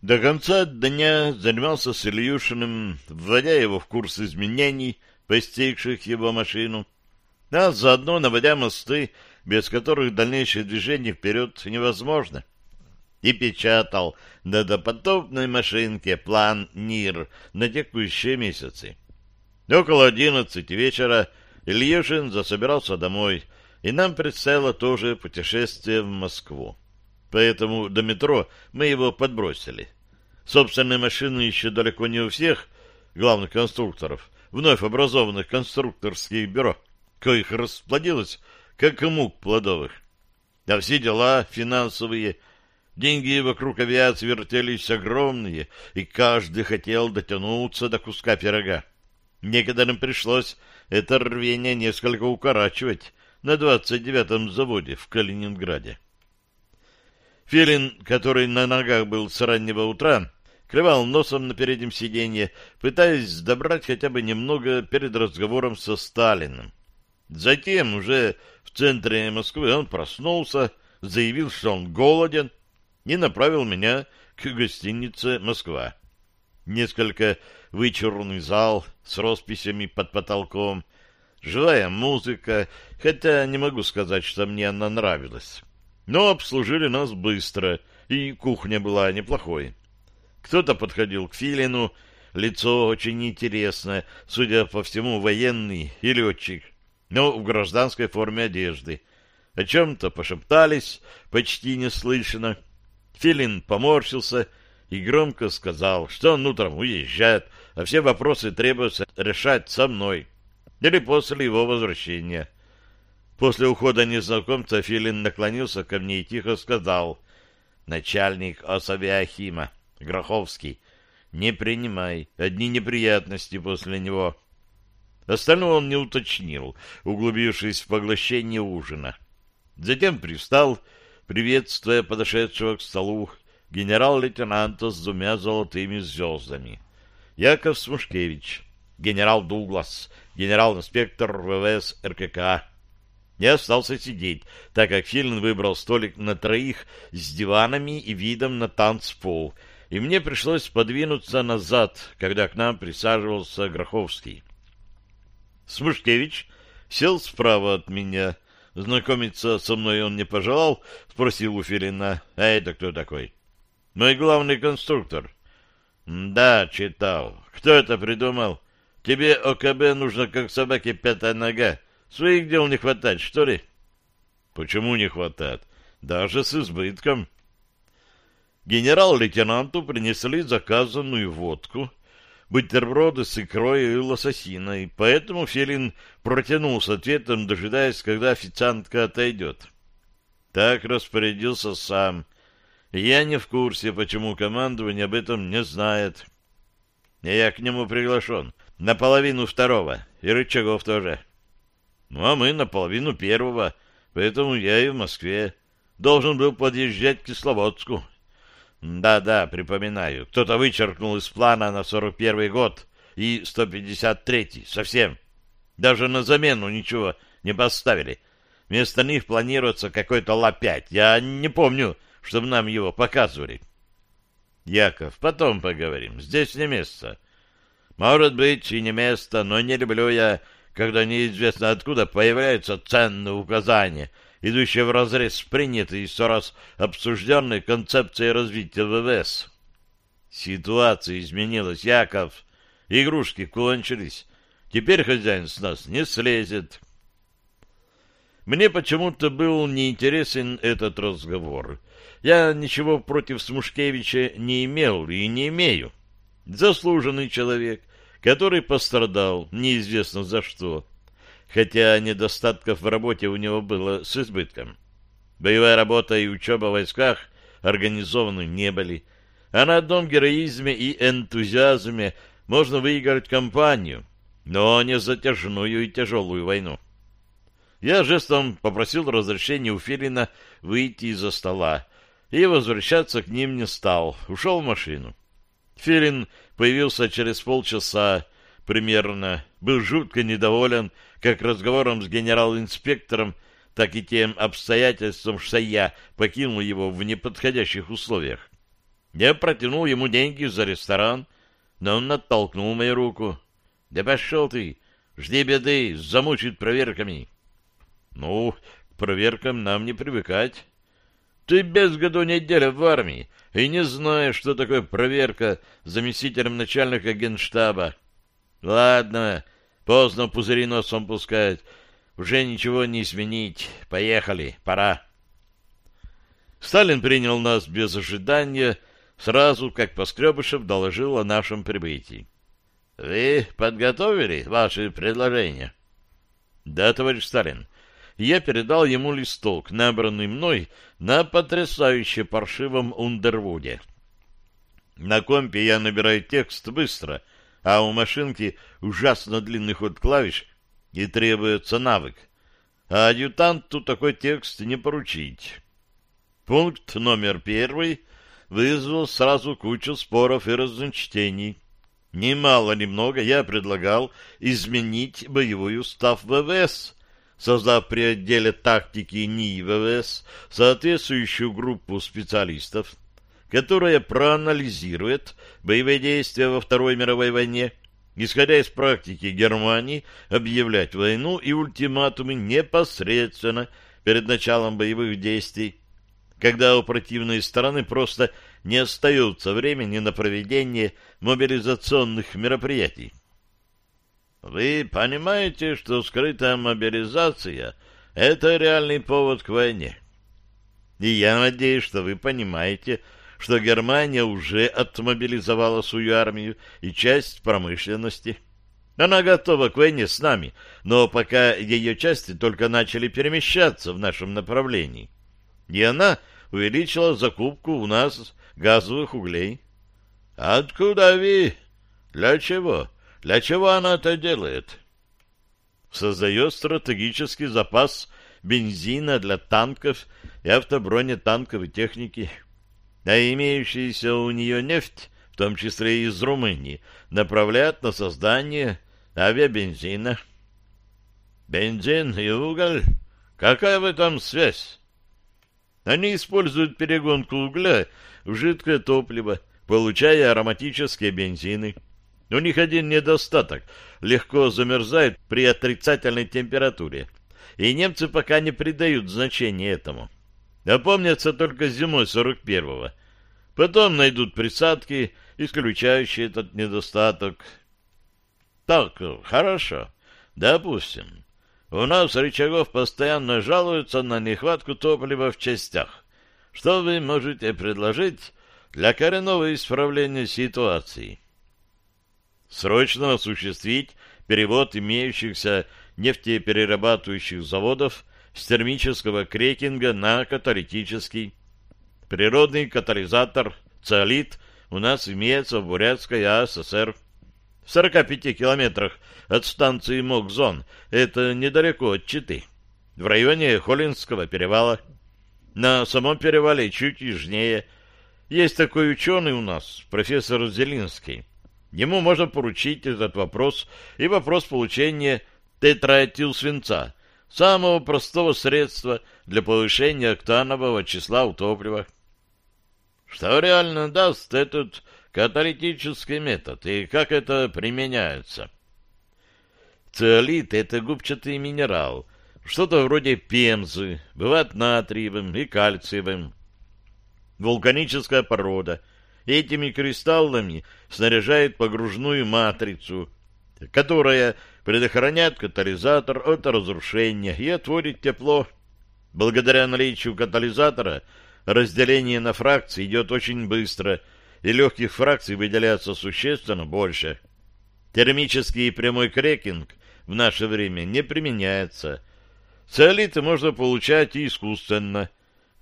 До конца дня занимался с Ильюшиным, вводя его в курс изменений, постигших его машину, а заодно наводя мосты, без которых дальнейшее движение вперед невозможно. И печатал на допотопной машинке план НИР на текущие месяцы. Около одиннадцати вечера Ильюшин засобирался домой, и нам предстояло тоже путешествие в Москву. Поэтому до метро мы его подбросили. Собственные машины еще далеко не у всех главных конструкторов, вновь образованных конструкторских бюро, коих расплодилось, как и мук плодовых. А все дела финансовые, деньги вокруг авиации вертелись огромные, и каждый хотел дотянуться до куска пирога. Некоторым пришлось это рвение несколько укорачивать на 29-м заводе в Калининграде. Филин, который на ногах был с раннего утра, клевал носом на переднем сиденье, пытаясь добрать хотя бы немного перед разговором со Сталиным. Затем, уже в центре Москвы, он проснулся, заявил, что он голоден, и направил меня к гостинице «Москва». Несколько вычурный зал с росписями под потолком, живая музыка, хотя не могу сказать, что мне она нравилась. Но обслужили нас быстро, и кухня была неплохой. Кто-то подходил к Филину, лицо очень интересное, судя по всему, военный и летчик, но в гражданской форме одежды. О чем-то пошептались, почти неслышно. Филин поморщился и громко сказал, что он утром уезжает, а все вопросы требуется решать со мной или после его возвращения. После ухода незнакомца Филин наклонился ко мне и тихо сказал, «Начальник Осавиахима, Гроховский, не принимай, одни неприятности после него». Остальное он не уточнил, углубившись в поглощение ужина. Затем пристал, приветствуя подошедшего к столу генерал-лейтенанта с двумя золотыми звездами. Яков Смушкевич, генерал Дуглас, генерал-инспектор ВВС РКК, я остался сидеть, так как Филин выбрал столик на троих с диванами и видом на танцпол, и мне пришлось подвинуться назад, когда к нам присаживался Гроховский. Смушкевич сел справа от меня. Знакомиться со мной он не пожелал, спросил у Филина, а это кто такой? Мой главный конструктор. Да, читал. Кто это придумал? Тебе ОКБ нужно как собаке пятая нога. Своих дел не хватает, что ли? Почему не хватает? Даже с избытком. Генерал-лейтенанту принесли заказанную водку, бутерброды с икрой и лососиной, поэтому Филин протянул с ответом, дожидаясь, когда официантка отойдет. Так распорядился сам. Я не в курсе, почему командование об этом не знает. Я к нему приглашен. Наполовину второго. И Рычагов тоже. Ну, а мы наполовину первого, поэтому я и в Москве. Должен был подъезжать к Кисловодску. Да-да, припоминаю. Кто-то вычеркнул из плана на 41 год и 153-й. Совсем. Даже на замену ничего не поставили. Вместо них планируется какой-то Ла-5. Я не помню, чтобы нам его показывали. Яков, потом поговорим. Здесь не место. Может быть, и не место, но не люблю я когда неизвестно откуда появляются ценные указания, идущие вразрез с принятой и сто раз обсужденной концепцией развития ВВС. Ситуация изменилась, Яков. Игрушки кончились. Теперь хозяин с нас не слезет. Мне почему-то был неинтересен этот разговор. Я ничего против Смушкевича не имел и не имею. Заслуженный человек, который пострадал неизвестно за что, хотя недостатков в работе у него было с избытком. Боевая работа и учеба в войсках организованы не были, а на одном героизме и энтузиазме можно выиграть кампанию, но не затяжную и тяжелую войну. Я жестом попросил разрешения у Филина выйти из-за стола, и возвращаться к ним не стал, ушел в машину. Филин появился через полчаса примерно, был жутко недоволен как разговором с генерал-инспектором, так и тем обстоятельством, что я покинул его в неподходящих условиях. Я протянул ему деньги за ресторан, но он оттолкнул мою руку. «Да пошел ты! Жди беды, замучит проверками!» «Ну, к проверкам нам не привыкать. Ты без году неделя в армии и не знаешь, что такое проверка заместителем начальника генштаба. Ладно, поздно пузыри носом пускать. Уже ничего не изменить. Поехали, пора. Сталин принял нас без ожидания, сразу как Поскребышев доложил о нашем прибытии. — Вы подготовили ваши предложения? — Да, товарищ Сталин. Я передал ему листок, набранный мной на потрясающе паршивом Ундервуде. На компе я набираю текст быстро, а у машинки ужасно длинный ход клавиш и требуется навык. А адъютанту такой текст не поручить. Пункт номер первый вызвал сразу кучу споров и разночтений. Ни мало ни много я предлагал изменить боевой устав ВВС, создав при отделе тактики НИИ ВВС соответствующую группу специалистов, которая проанализирует боевые действия во Второй мировой войне исходя из практики Германии, объявлять войну и ультиматумы непосредственно перед началом боевых действий, когда у противной стороны просто не остается времени на проведение мобилизационных мероприятий. Вы понимаете, что скрытая мобилизация — это реальный повод к войне. И я надеюсь, что вы понимаете, что Германия уже отмобилизовала свою армию и часть промышленности. Она готова к войне с нами, но пока ее части только начали перемещаться в нашем направлении. И она увеличила закупку у нас газовых углей. Откуда вы? Для чего? Для чего она это делает? Создает стратегический запас бензина для танков и автобронетанковой техники а имеющаяся у нее нефть, в том числе и из Румынии, направляют на создание авиабензина. Бензин и уголь? Какая в этом связь? Они используют перегонку угля в жидкое топливо, получая ароматические бензины. У них один недостаток — легко замерзают при отрицательной температуре, и немцы пока не придают значения этому. Опомнятся только зимой 41-го. Потом найдут присадки, исключающие этот недостаток. Так, хорошо. Допустим. У нас Рычагов постоянно жалуется на нехватку топлива в частях. Что вы можете предложить для коренного исправления ситуации? Срочно осуществить перевод имеющихся нефтеперерабатывающих заводов с термического крекинга на каталитический. Природный катализатор циолит у нас имеется в Бурятской АССР. В 45 километрах от станции Мокзон, это недалеко от Читы, в районе Холинского перевала. На самом перевале чуть южнее. Есть такой ученый у нас, профессор Зелинский. Ему можно поручить этот вопрос и вопрос получения тетраэтилсвинца, самого простого средства для повышения октанового числа у топлива. Что реально даст этот каталитический метод и как это применяется? Циолит — это губчатый минерал, что-то вроде пемзы, бывает натриевым и кальциевым. Вулканическая порода. Этими кристаллами снаряжает погружную матрицу, которая предохраняет катализатор от разрушения и отводит тепло. Благодаря наличию катализатора разделение на фракции идет очень быстро, и легких фракций выделяется существенно больше. Термический прямой крекинг в наше время не применяется. Циолиты можно получать и искусственно.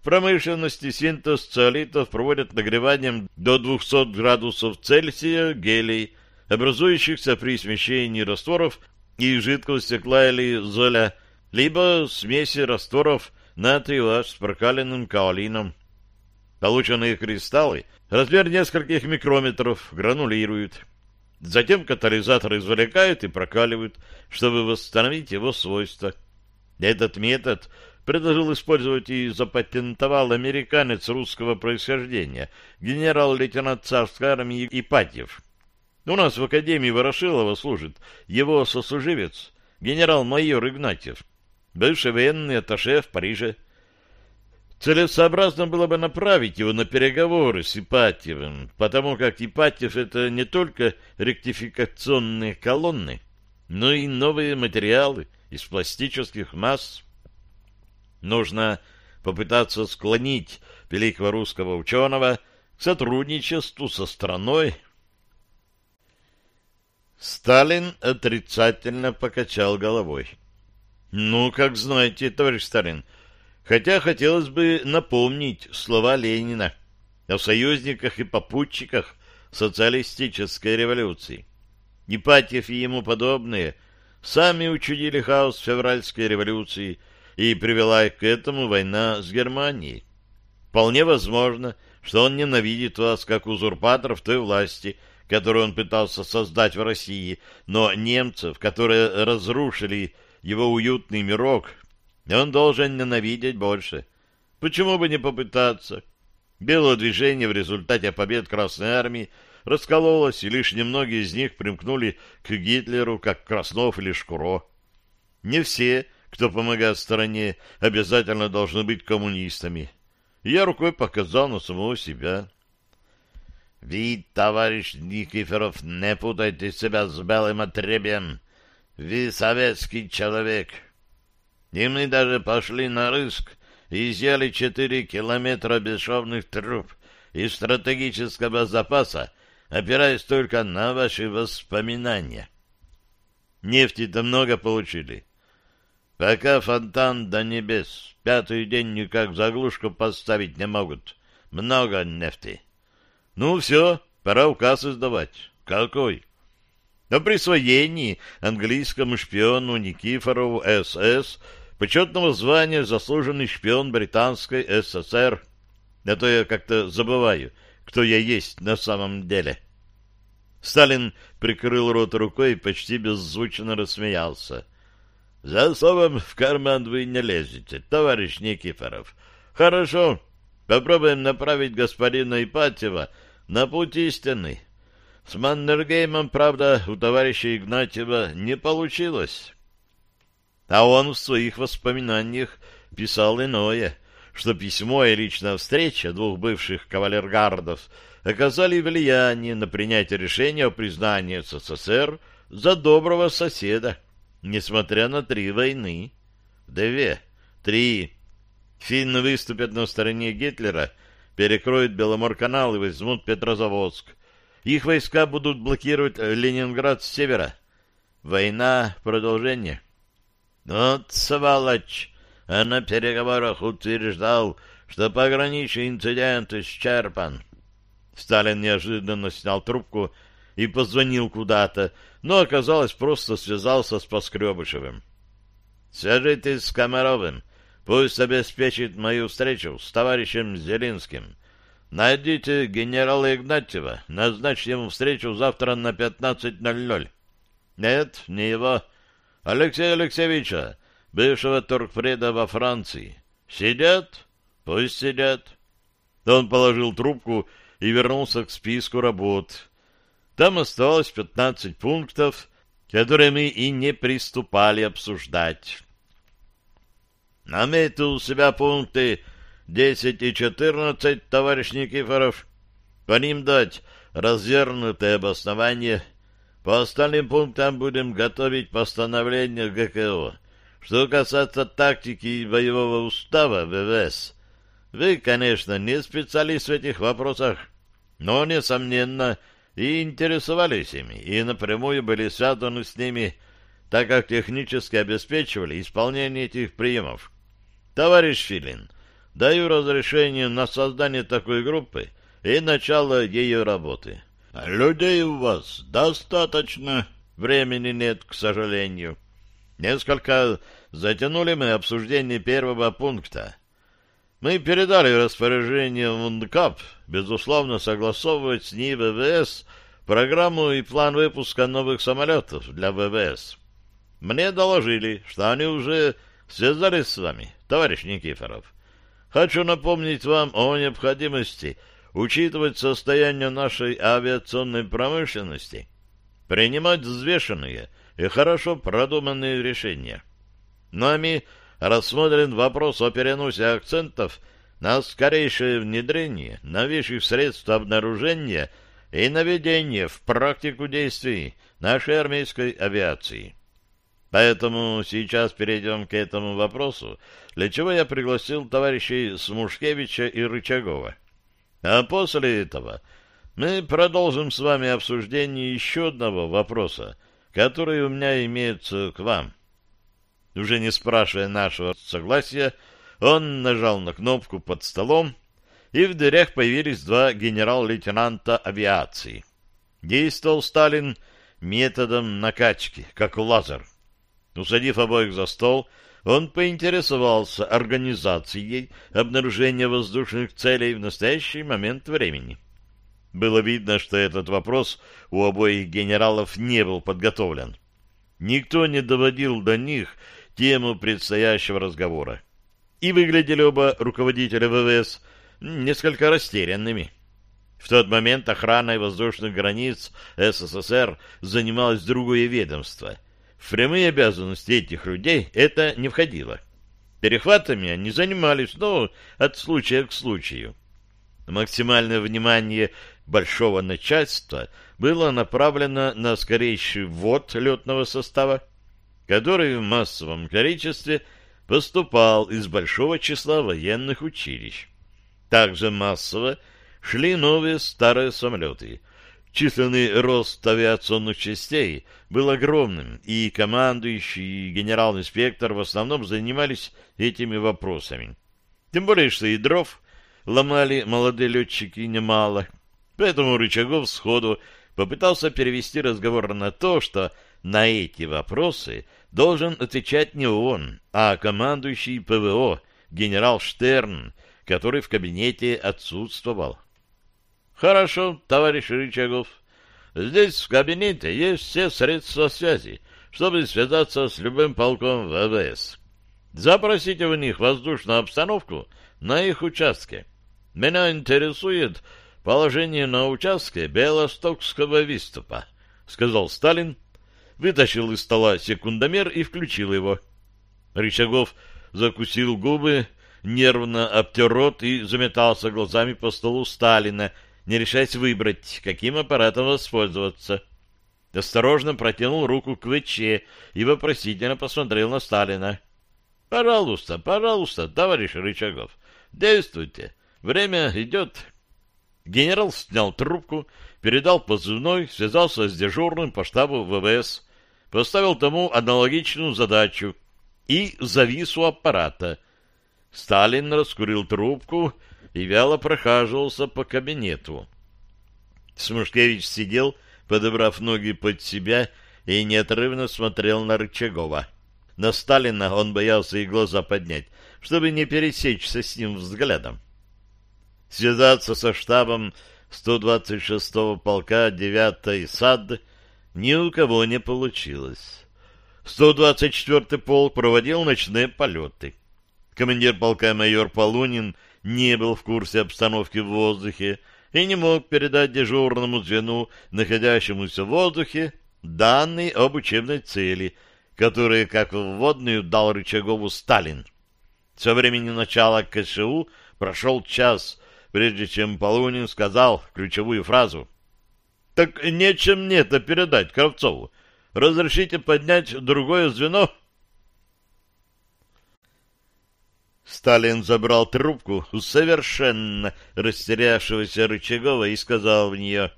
Промышленности синтез циолитов проводят нагреванием до 200 градусов Цельсия гелий, образующихся при смещении растворов и жидкого стекла или золя, либо смеси растворов натрия с прокаленным каолином. Полученные кристаллы размер нескольких микрометров гранулируют. Затем катализатор извлекают и прокаливают, чтобы восстановить его свойства. Этот метод предложил использовать и запатентовал американец русского происхождения, генерал-лейтенант царской армии Ипатьев. У нас в Академии Ворошилова служит его сослуживец, генерал-майор Игнатьев, бывший военный атташе в Париже. Целесообразно было бы направить его на переговоры с Ипатьевым, потому как Ипатьев — это не только ректификационные колонны, но и новые материалы из пластических масс. Нужно попытаться склонить великого русского ученого к сотрудничеству со страной. Сталин отрицательно покачал головой. «Ну, как знаете, товарищ Сталин, хотя хотелось бы напомнить слова Ленина о союзниках и попутчиках социалистической революции. Ипатьев и ему подобные сами учудили хаос февральской революции, и привела к этому война с Германией. Вполне возможно, что он ненавидит вас как узурпаторов той власти, которую он пытался создать в России, но немцев, которые разрушили его уютный мирок, он должен ненавидеть больше. Почему бы не попытаться? Белое движение в результате побед Красной Армии раскололось, и лишь немногие из них примкнули к Гитлеру, как Краснов или Шкуро. Не все, кто помогает стране, обязательно должны быть коммунистами. Я рукой показал на самого себя. Вы, товарищ Никифоров, не путайте себя с белым отребием. Вы советский человек. И мы даже пошли на риск и изъяли четыре километра бесшовных труб из стратегического запаса, опираясь только на ваши воспоминания. Нефти-то много получили. Пока фонтан до небес, пятый день никак заглушку поставить не могут. Много нефти. Ну, все, пора указ издавать. Какой? О присвоении английскому шпиону Никифорову СС почетного звания заслуженный шпион Британской ССР. А то я как-то забываю — кто я есть на самом деле. Сталин прикрыл рот рукой и почти беззвучно рассмеялся. «За словом в карман вы не лезете, товарищ Никифоров. Хорошо, попробуем направить господина Ипатьева на путь истинный. С Маннергеймом, правда, у товарища Игнатьева не получилось». А он в своих воспоминаниях писал иное — что письмо и личная встреча двух бывших кавалергардов оказали влияние на принятие решения о признании СССР за доброго соседа, несмотря на три войны. Две, три. Финны выступят на стороне Гитлера, перекроют Беломорканал и возьмут Петрозаводск. Их войска будут блокировать Ленинград с севера. Война — продолжение. Вот сволочь! а на переговорах утверждал, что пограничный инцидент исчерпан. Сталин неожиданно снял трубку и позвонил куда-то, но, оказалось, просто связался с Поскребышевым. «Свяжитесь с Комаровым, пусть обеспечит мою встречу с товарищем Зелинским. Найдите генерала Игнатьева, назначьте ему встречу завтра на 15.00». «Нет, не его. Алексея Алексеевича, бывшего торгпреда во Франции. Сидят? Пусть сидят. Он положил трубку и вернулся к списку работ. Там осталось пятнадцать пунктов, которые мы и не приступали обсуждать. Наметил у себя пункты десять и четырнадцать, товарищ Никифоров. По ним дать развернутое обоснование. По остальным пунктам будем готовить постановление ГКО. Что касается тактики и боевого устава ВВС, вы, конечно, не специалист в этих вопросах, но, несомненно, и интересовались ими, и напрямую были связаны с ними, так как технически обеспечивали исполнение этих приемов. Товарищ Филин, даю разрешение на создание такой группы и начало ее работы. Людей у вас достаточно, времени нет, к сожалению. Несколько затянули мы обсуждение первого пункта. Мы передали распоряжение МУНДКАП, безусловно, согласовывать с НИИ ВВС программу и план выпуска новых самолетов для ВВС. Мне доложили, что они уже связались с вами, товарищ Никифоров. Хочу напомнить вам о необходимости учитывать состояние нашей авиационной промышленности, принимать взвешенные и хорошо продуманные решения. Нами рассмотрен вопрос о переносе акцентов на скорейшее внедрение новейших средств обнаружения и наведения в практику действий нашей армейской авиации. Поэтому сейчас перейдем к этому вопросу, для чего я пригласил товарищей Смушкевича и Рычагова. А после этого мы продолжим с вами обсуждение еще одного вопроса, который у меня имеется к вам. Уже не спрашивая нашего согласия, он нажал на кнопку под столом, и в дверях появились два генерал-лейтенанта авиации. Действовал Сталин методом накачки, как лазер. Усадив обоих за стол, он поинтересовался организацией обнаружения воздушных целей в настоящий момент времени. Было видно, что этот вопрос у обоих генералов не был подготовлен. Никто не доводил до них тему предстоящего разговора. И выглядели оба руководителя ВВС несколько растерянными. В тот момент охраной воздушных границ СССР занималось другое ведомство — в прямые обязанности этих людей это не входило. Перехватами они занимались, но от случая к случаю. Максимальное внимание большого начальства было направлено на скорейший ввод летного состава, который в массовом количестве поступал из большого числа военных училищ. Также массово шли новые старые самолеты — Численный рост авиационных частей был огромным, и командующий и генерал-инспектор в основном занимались этими вопросами. Тем более, что и дров ломали молодые летчики немало. Поэтому Рычагов сходу попытался перевести разговор на то, что на эти вопросы должен отвечать не он, а командующий ПВО генерал Штерн, который в кабинете отсутствовал. Хорошо, товарищ Рычагов. Здесь в кабинете есть все средства связи, чтобы связаться с любым полком ВВС. Запросите у них воздушную обстановку на их участке. Меня интересует положение на участке Белостокского выступа, сказал Сталин, вытащил из стола секундомер и включил его. Рычагов закусил губы, нервно обтер рот и заметался глазами по столу Сталина, не решаясь выбрать, каким аппаратом воспользоваться. Осторожно протянул руку к ВЧ и вопросительно посмотрел на Сталина. — Пожалуйста, пожалуйста, товарищ Рычагов, действуйте. Время идет. Генерал снял трубку, передал позывной, связался с дежурным по штабу ВВС, поставил тому аналогичную задачу и завис у аппарата. Сталин раскурил трубку и вяло прохаживался по кабинету. Смушкевич сидел, подобрав ноги под себя, и неотрывно смотрел на Рычагова. На Сталина он боялся и глаза поднять, чтобы не пересечься с ним взглядом. Связаться со штабом 126-го полка 9-й САД ни у кого не получилось. 124-й полк проводил ночные полеты. Командир полка майор Полунин не был в курсе обстановки в воздухе и не мог передать дежурному звену, находящемуся в воздухе, данные об учебной цели, которые, как вводную, дал Рычагову Сталин. Со времени начала КШУ прошел час, прежде чем Полунин сказал ключевую фразу. «Так нечем мне это передать Кравцову. Разрешите поднять другое звено?» Сталин забрал трубку у совершенно растерявшегося Рычагова и сказал в нее,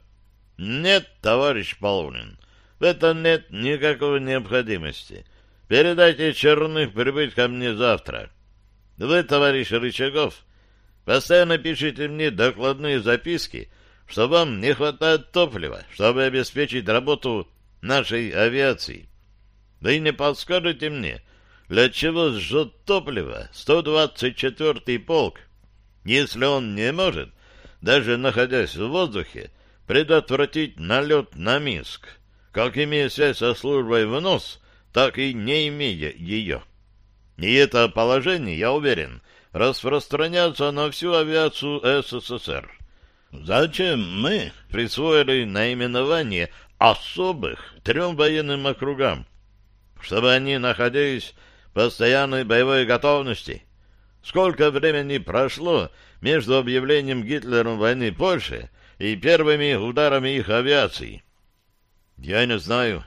«Нет, товарищ Полунин, в этом нет никакой необходимости. Передайте Черных прибыть ко мне завтра. Вы, товарищ Рычагов, постоянно пишите мне докладные записки, что вам не хватает топлива, чтобы обеспечить работу нашей авиации. Вы не подскажете мне, для чего сжет топливо 124-й полк, если он не может, даже находясь в воздухе, предотвратить налет на Минск, как имея связь со службой в нос, так и не имея ее. И это положение, я уверен, распространяется на всю авиацию СССР. Зачем мы присвоили наименование особых трем военным округам? Чтобы они находились в постоянной боевой готовности. Сколько времени прошло между объявлением Гитлером войны Польши и первыми ударами их авиации? Я не знаю.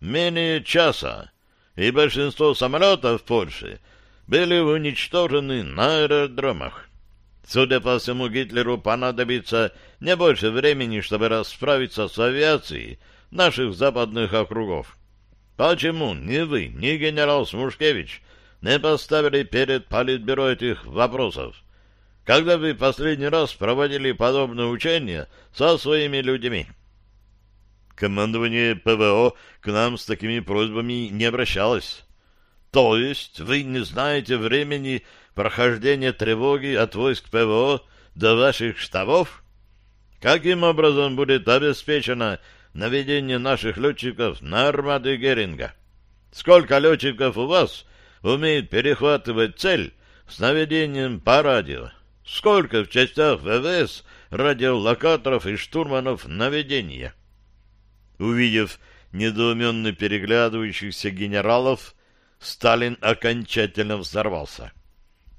Менее часа, и большинство самолетов в Польше были уничтожены на аэродромах. Судя по всему, Гитлеру понадобится не больше времени, чтобы расправиться с авиацией наших западных округов. Почему ни вы, ни генерал Смушкевич не поставили перед Политбюро этих вопросов? Когда вы последний раз проводили подобное учение со своими людьми? Командование ПВО к нам с такими просьбами не обращалось. То есть вы не знаете времени прохождения тревоги от войск ПВО до ваших штабов? Каким образом будет обеспечено наведение наших летчиков на армады Геринга? Сколько летчиков у вас умеет перехватывать цель с наведением по радио? Сколько в частях ВВС радиолокаторов и штурманов наведения? Увидев недоуменно переглядывающихся генералов, Сталин окончательно взорвался.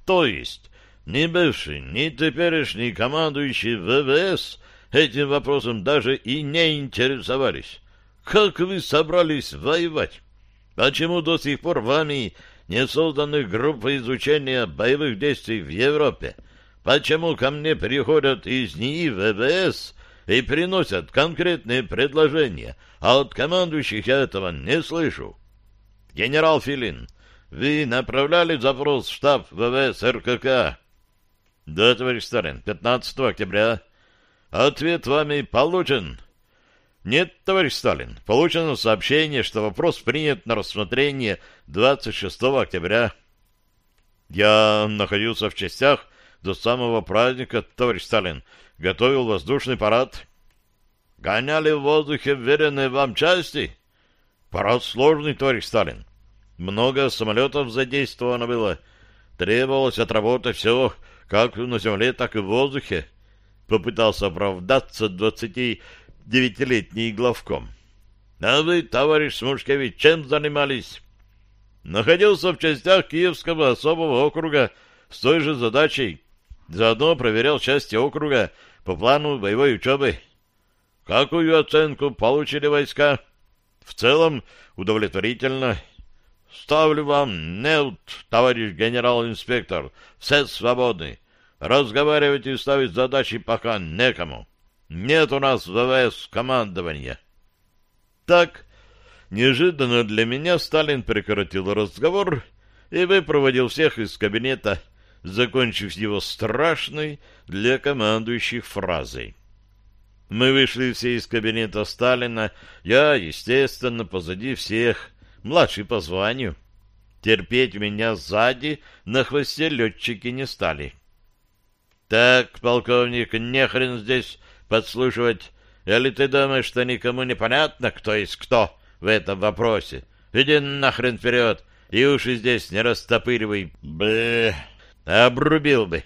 То есть ни бывший, ни теперешний командующий ВВС этим вопросом даже и не интересовались. Как вы собрались воевать? Почему до сих пор вами не созданы группы изучения боевых действий в Европе? Почему ко мне приходят из НИИ ВВС и приносят конкретные предложения, а от командующих я этого не слышу. Генерал Филин, вы направляли запрос в штаб ВВС РКК? Да, товарищ Сталин, 15 октября. Ответ вами получен. Нет, товарищ Сталин, получено сообщение, что вопрос принят на рассмотрение 26 октября. Я находился в частях до самого праздника, товарищ Сталин, готовил воздушный парад. Гоняли в воздухе вверенные вам части? Парад сложный, товарищ Сталин. Много самолетов задействовано было. Требовалось отработать все, как на земле, так и в воздухе. Попытался оправдаться двадцати девятилетний главком. А вы, товарищ Смушкевич, чем занимались? Находился в частях Киевского особого округа с той же задачей. Заодно проверял части округа по плану боевой учебы. Какую оценку получили войска? В целом удовлетворительно. Ставлю вам неут, товарищ генерал-инспектор. Все свободны. Разговаривать и ставить задачи пока некому. Нет у нас ВВС командования. Так, неожиданно для меня Сталин прекратил разговор и выпроводил всех из кабинета, закончив его страшной для командующих фразой. Мы вышли все из кабинета Сталина, я, естественно, позади всех, младший по званию. Терпеть меня сзади на хвосте летчики не стали. Так, полковник, нехрен здесь подслушивать. Или ты думаешь, что никому не понятно, кто есть кто в этом вопросе? Иди нахрен вперед, и уши здесь не растопыривай. Бэ, обрубил бы.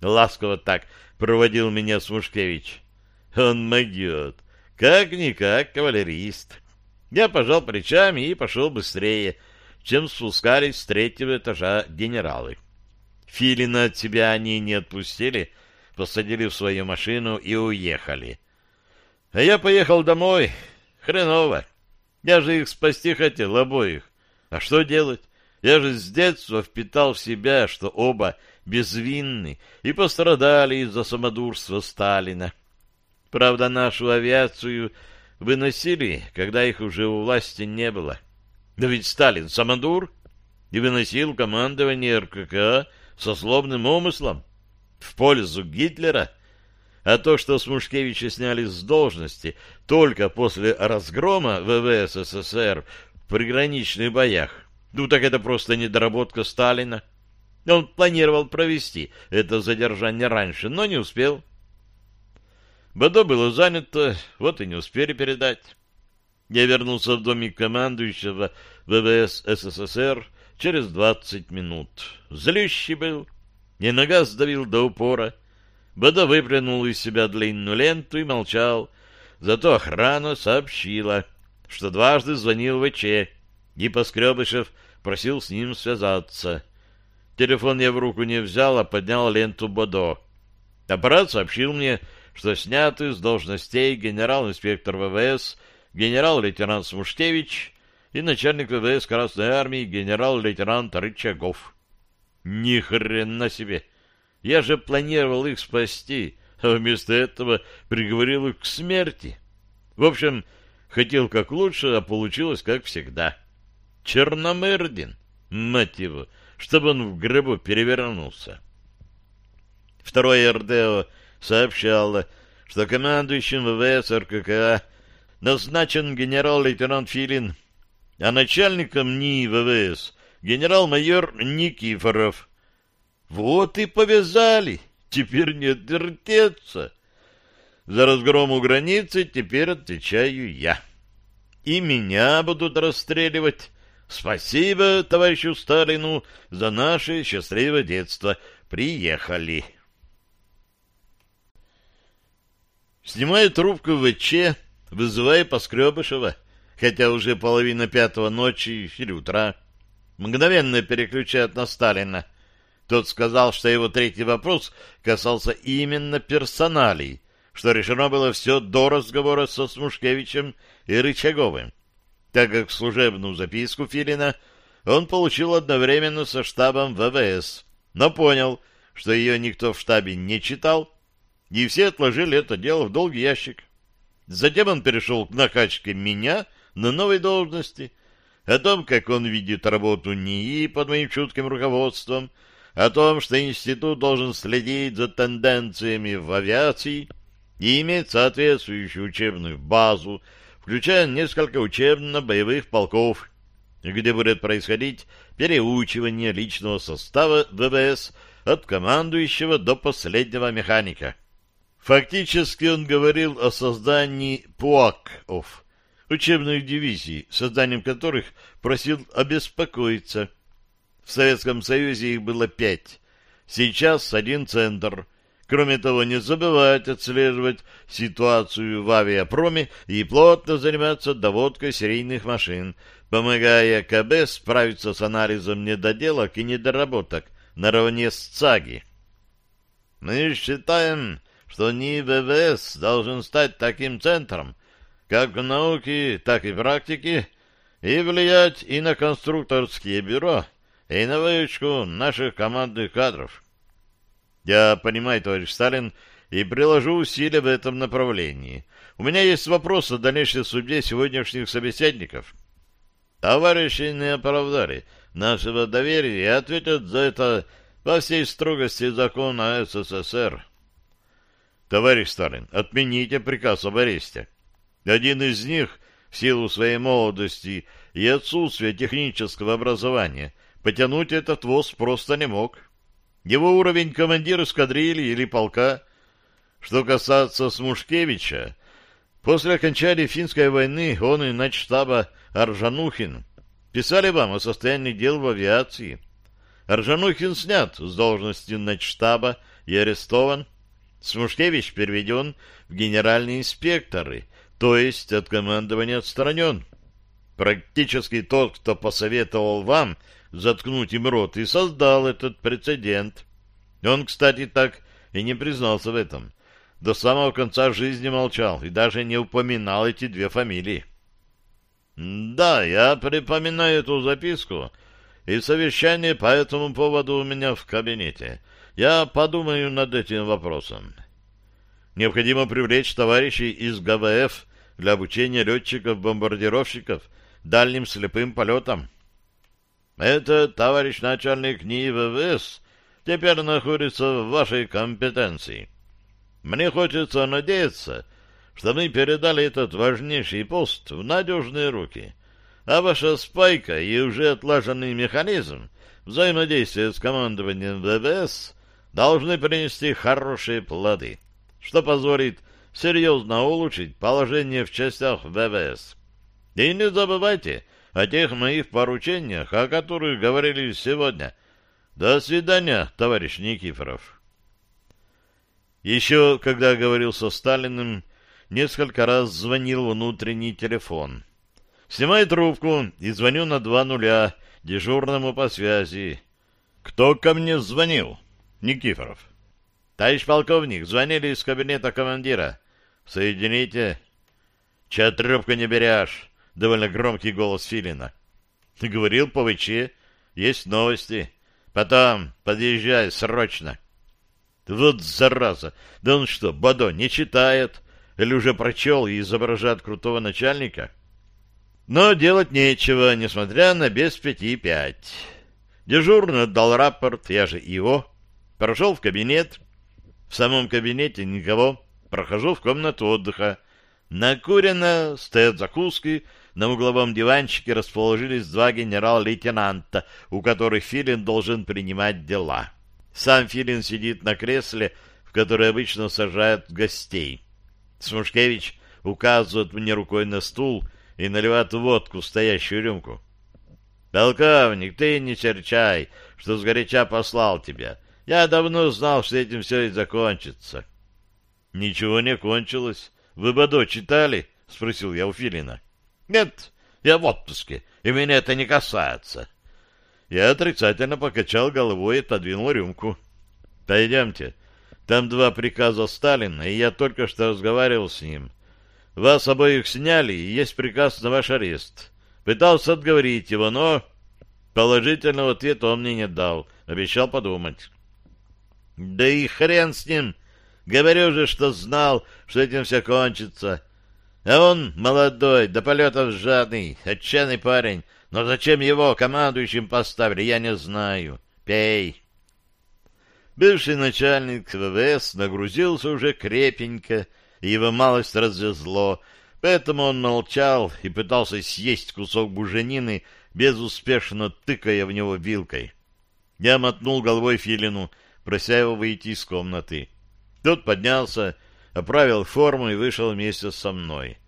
Ласково так проводил меня Смушкевич. Он могет. Как-никак кавалерист. Я пожал плечами и пошел быстрее, чем спускались с третьего этажа генералы. Филина от себя они не отпустили, посадили в свою машину и уехали. А я поехал домой. Хреново. Я же их спасти хотел, обоих. А что делать? Я же с детства впитал в себя, что оба безвинны и пострадали из-за самодурства Сталина. Правда, нашу авиацию выносили, когда их уже у власти не было. Да ведь Сталин самодур и выносил командование РКК со злобным умыслом в пользу Гитлера, а то, что Смушкевича сняли с должности только после разгрома ВВС СССР в приграничных боях, ну так это просто недоработка Сталина. Он планировал провести это задержание раньше, но не успел. Бодо было занято, вот и не успели передать. Я вернулся в домик командующего ВВС СССР через двадцать минут. Злющий был, и нога сдавил до упора. Бода выплюнул из себя длинную ленту и молчал. Зато охрана сообщила, что дважды звонил ВЧ, и Поскребышев просил с ним связаться. Телефон я в руку не взял, а поднял ленту Бодо. Аппарат сообщил мне, что сняты с должностей генерал-инспектор ВВС, генерал-лейтенант Смуштевич и начальник ВВС Красной Армии генерал-лейтенант Рычагов. Ни хрена себе! Я же планировал их спасти, а вместо этого приговорил их к смерти. В общем, хотел как лучше, а получилось как всегда. Черномырдин, мать его, чтобы он в гробу перевернулся. Второе РДО сообщало, что командующим ВВС РККА назначен генерал-лейтенант Филин, а начальником НИИ ВВС генерал-майор Никифоров. Вот и повязали, теперь не отвертеться. За разгром у границы теперь отвечаю я. И меня будут расстреливать Спасибо товарищу Сталину за наше счастливое детство. Приехали. Снимаю трубку в ВЧ, вызывая Поскребышева, хотя уже половина пятого ночи или утра. Мгновенно переключают на Сталина. Тот сказал, что его третий вопрос касался именно персоналей, что решено было все до разговора со Смушкевичем и Рычаговым так как служебную записку Филина он получил одновременно со штабом ВВС, но понял, что ее никто в штабе не читал, и все отложили это дело в долгий ящик. Затем он перешел к накачке меня на новой должности, о том, как он видит работу НИИ под моим чутким руководством, о том, что институт должен следить за тенденциями в авиации и иметь соответствующую учебную базу, включая несколько учебно-боевых полков, где будет происходить переучивание личного состава ВВС от командующего до последнего механика. Фактически он говорил о создании ПУАКов, учебных дивизий, созданием которых просил обеспокоиться. В Советском Союзе их было пять, сейчас один центр, Кроме того, не забывать отслеживать ситуацию в авиапроме и плотно заниматься доводкой серийных машин, помогая КБ справиться с анализом недоделок и недоработок наравне с ЦАГИ. Мы считаем, что НИИ ВВС должен стать таким центром, как в науке, так и в практике, и влиять и на конструкторские бюро, и на выучку наших командных кадров. Я понимаю, товарищ Сталин, и приложу усилия в этом направлении. У меня есть вопрос о дальнейшей судьбе сегодняшних собеседников. Товарищи не оправдали нашего доверия и ответят за это во всей строгости закона СССР. Товарищ Сталин, отмените приказ об аресте. Один из них, в силу своей молодости и отсутствия технического образования, потянуть этот воз просто не мог. Его уровень командир эскадрильи или полка. Что касается Смушкевича, после окончания финской войны он и начштаба Аржанухин писали вам о состоянии дел в авиации. Аржанухин снят с должности начштаба и арестован. Смушкевич переведен в генеральные инспекторы, то есть от командования отстранен. Практически тот, кто посоветовал вам заткнуть им рот, и создал этот прецедент. Он, кстати, так и не признался в этом. До самого конца жизни молчал и даже не упоминал эти две фамилии. Да, я припоминаю эту записку, и совещание по этому поводу у меня в кабинете. Я подумаю над этим вопросом. Необходимо привлечь товарищей из ГВФ для обучения летчиков-бомбардировщиков дальним слепым полетам. Это, товарищ начальник НИИ ВВС, теперь находится в вашей компетенции. Мне хочется надеяться, что мы передали этот важнейший пост в надежные руки, а ваша спайка и уже отлаженный механизм взаимодействия с командованием ВВС должны принести хорошие плоды, что позволит серьезно улучшить положение в частях ВВС. И не забывайте, о тех моих поручениях, о которых говорили сегодня. До свидания, товарищ Никифоров. Еще, когда говорил со Сталиным, несколько раз звонил внутренний телефон. Снимаю трубку и звоню на два нуля дежурному по связи. Кто ко мне звонил? Никифоров. Товарищ полковник, звонили из кабинета командира. Соедините. Че трубку не берешь? Довольно громкий голос Филина. Говорил по ВЧ. Есть новости. Потом подъезжай срочно. Вот зараза! Да он что, Бадо, не читает? Или уже прочел и изображает крутого начальника? Но делать нечего, несмотря на без пяти пять. Дежурный отдал рапорт, я же его. Прошел в кабинет. В самом кабинете никого. Прохожу в комнату отдыха. Накурено, стоят закуски, на угловом диванчике расположились два генерал-лейтенанта, у которых Филин должен принимать дела. Сам Филин сидит на кресле, в которое обычно сажают гостей. Смушкевич указывает мне рукой на стул и наливает водку в стоящую рюмку. «Полковник, ты не серчай, что сгоряча послал тебя. Я давно знал, что этим все и закончится». «Ничего не кончилось. Вы Бадо читали?» — спросил я у Филина. «Нет, я в отпуске, и меня это не касается». Я отрицательно покачал головой и отодвинул рюмку. «Пойдемте. Там два приказа Сталина, и я только что разговаривал с ним. Вас обоих сняли, и есть приказ на ваш арест. Пытался отговорить его, но положительного ответа он мне не дал. Обещал подумать». «Да и хрен с ним!» Говорю же, что знал, что этим все кончится. А он молодой, до полетов жадный, отчаянный парень. Но зачем его командующим поставили, я не знаю. Пей. Бывший начальник ВВС нагрузился уже крепенько, и его малость развезло, поэтому он молчал и пытался съесть кусок буженины, безуспешно тыкая в него вилкой. Я мотнул головой Филину, прося его выйти из комнаты. Тот поднялся, оправил форму и вышел вместе со мной.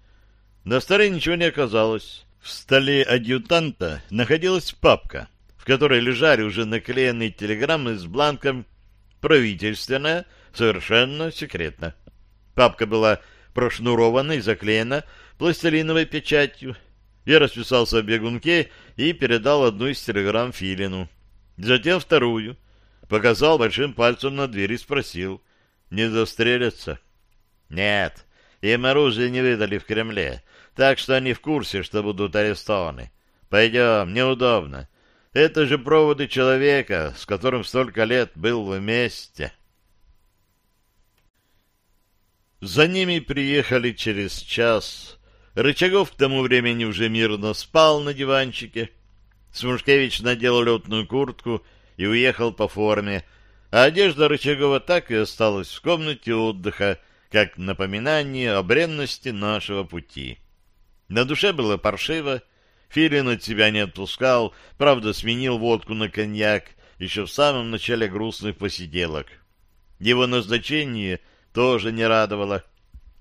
На столе ничего не оказалось. В столе адъютанта находилась папка, в которой лежали уже наклеенные телеграммы с бланком «Правительственная, совершенно секретно». Папка была прошнурована и заклеена пластилиновой печатью. Я расписался в бегунке и передал одну из телеграмм Филину. Затем вторую. Показал большим пальцем на дверь и спросил — не застрелятся? Нет, им оружие не выдали в Кремле, так что они в курсе, что будут арестованы. Пойдем, неудобно. Это же проводы человека, с которым столько лет был вместе. За ними приехали через час. Рычагов к тому времени уже мирно спал на диванчике. Смушкевич надел летную куртку и уехал по форме, а одежда Рычагова так и осталась в комнате отдыха, как напоминание о бренности нашего пути. На душе было паршиво, Филин от себя не отпускал, правда, сменил водку на коньяк еще в самом начале грустных посиделок. Его назначение тоже не радовало.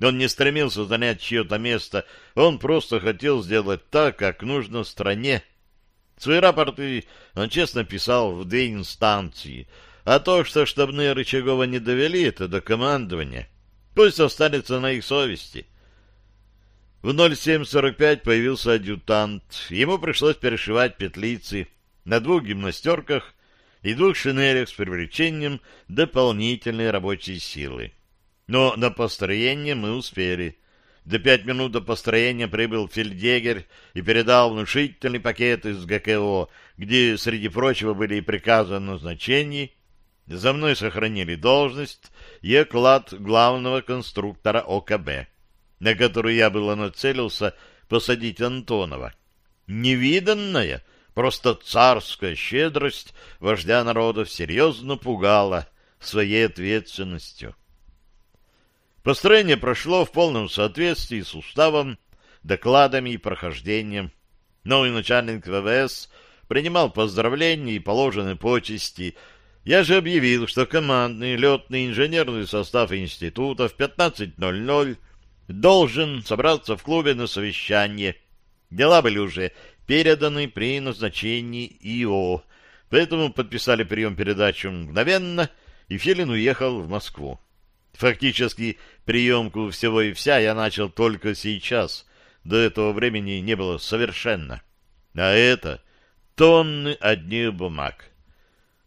Он не стремился занять чье-то место, он просто хотел сделать так, как нужно стране. Свои рапорты он честно писал в две инстанции — а то, что штабные Рычагова не довели это до командования, пусть останется на их совести. В 07.45 появился адъютант. Ему пришлось перешивать петлицы на двух гимнастерках и двух шинелях с привлечением дополнительной рабочей силы. Но на построение мы успели. До пять минут до построения прибыл фельдъегерь и передал внушительный пакет из ГКО, где, среди прочего, были и приказы о назначении за мной сохранили должность и оклад главного конструктора ОКБ, на который я было нацелился посадить Антонова. Невиданная, просто царская щедрость вождя народов серьезно пугала своей ответственностью. Построение прошло в полном соответствии с уставом, докладами и прохождением. Новый начальник ВВС принимал поздравления и положенные почести я же объявил, что командный летный инженерный состав института в 15.00 должен собраться в клубе на совещание. Дела были уже переданы при назначении ИО, поэтому подписали прием-передачу мгновенно, и Филин уехал в Москву. Фактически приемку всего и вся я начал только сейчас, до этого времени не было совершенно. А это тонны одних бумаг.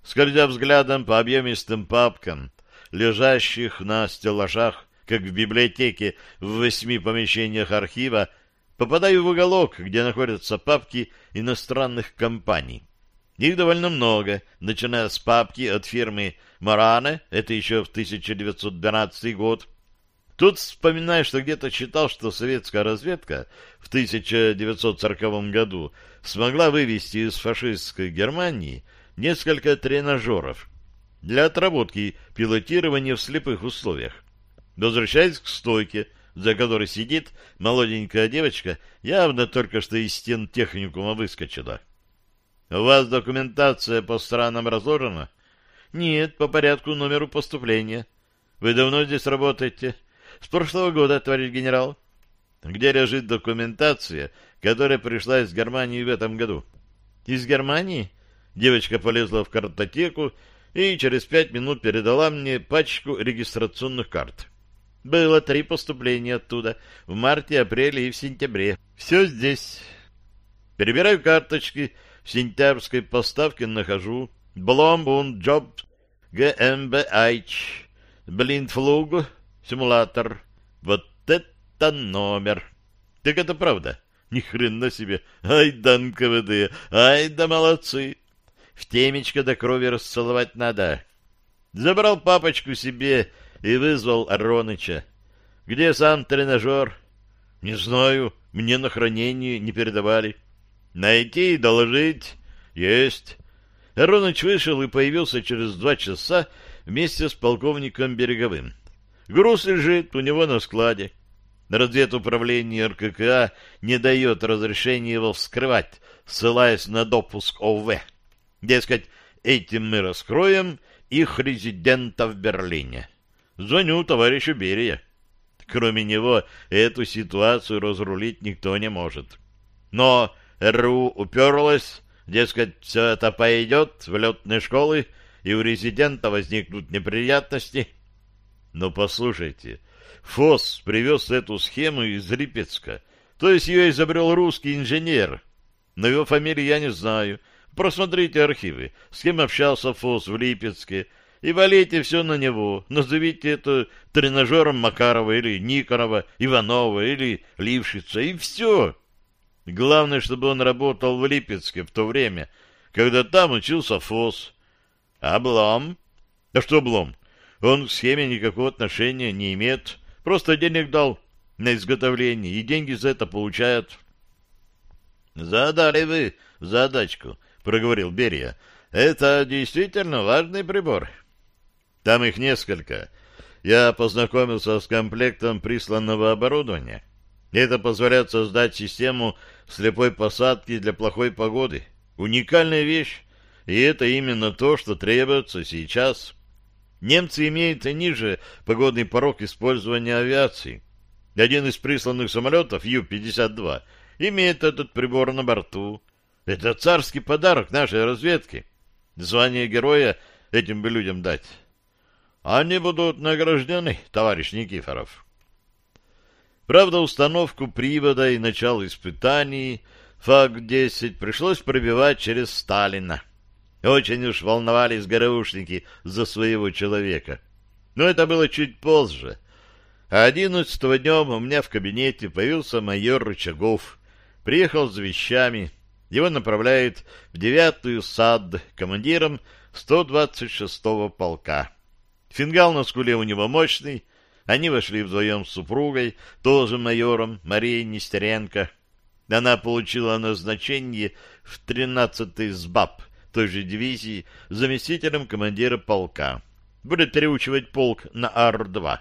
Скользя взглядом по объемистым папкам, лежащих на стеллажах, как в библиотеке в восьми помещениях архива, попадаю в уголок, где находятся папки иностранных компаний. Их довольно много, начиная с папки от фирмы «Маране», это еще в 1912 год. Тут вспоминаю, что где-то читал, что советская разведка в 1940 году смогла вывести из фашистской Германии несколько тренажеров для отработки пилотирования в слепых условиях. Возвращаясь к стойке, за которой сидит молоденькая девочка, явно только что из стен техникума выскочила. — У вас документация по странам разложена? — Нет, по порядку номеру поступления. — Вы давно здесь работаете? — С прошлого года, товарищ генерал. — Где лежит документация, которая пришла из Германии в этом году? — Из Германии? Девочка полезла в картотеку и через пять минут передала мне пачку регистрационных карт. Было три поступления оттуда, в марте, апреле и в сентябре. Все здесь. Перебираю карточки, в сентябрьской поставке нахожу Бломбун Джоб ГМБАЙЧ Блинфлуг симулятор. Вот это номер. Так это правда? Ни хрена себе. Ай да НКВД, ай да молодцы в темечко до крови расцеловать надо. Забрал папочку себе и вызвал Ароныча. Где сам тренажер? Не знаю, мне на хранение не передавали. Найти и доложить? Есть. Ароныч вышел и появился через два часа вместе с полковником Береговым. Груз лежит у него на складе. Разведуправление РККА не дает разрешения его вскрывать, ссылаясь на допуск ОВ. Дескать, этим мы раскроем их резидента в Берлине. Звоню товарищу Берия. Кроме него эту ситуацию разрулить никто не может. Но РУ уперлась, дескать, все это пойдет в летные школы, и у резидента возникнут неприятности. Но послушайте, ФОС привез эту схему из Липецка, то есть ее изобрел русский инженер. Но его фамилии я не знаю, — Просмотрите архивы, с кем общался ФОС в Липецке, и валите все на него. Назовите это тренажером Макарова или Никонова, Иванова или Лившица, и все. Главное, чтобы он работал в Липецке в то время, когда там учился ФОС. А Блом? А что Блом? Он к схеме никакого отношения не имеет, просто денег дал на изготовление, и деньги за это получает. Задали вы задачку проговорил Берия. Это действительно важный прибор. Там их несколько. Я познакомился с комплектом присланного оборудования. Это позволяет создать систему слепой посадки для плохой погоды. Уникальная вещь, и это именно то, что требуется сейчас. Немцы имеют ниже погодный порог использования авиации. Один из присланных самолетов Ю-52 имеет этот прибор на борту. Это царский подарок нашей разведке. Звание героя этим бы людям дать. Они будут награждены, товарищ Никифоров. Правда, установку привода и начало испытаний ФАК-10 пришлось пробивать через Сталина. Очень уж волновались ГРУшники за своего человека. Но это было чуть позже. А одиннадцатого днем у меня в кабинете появился майор Рычагов. Приехал с вещами, его направляют в девятую САД командиром 126-го полка. Фингал на скуле у него мощный. Они вошли вдвоем с супругой, тоже майором, Марией Нестеренко. Она получила назначение в 13-й СБАП той же дивизии заместителем командира полка. Будет переучивать полк на Ар-2.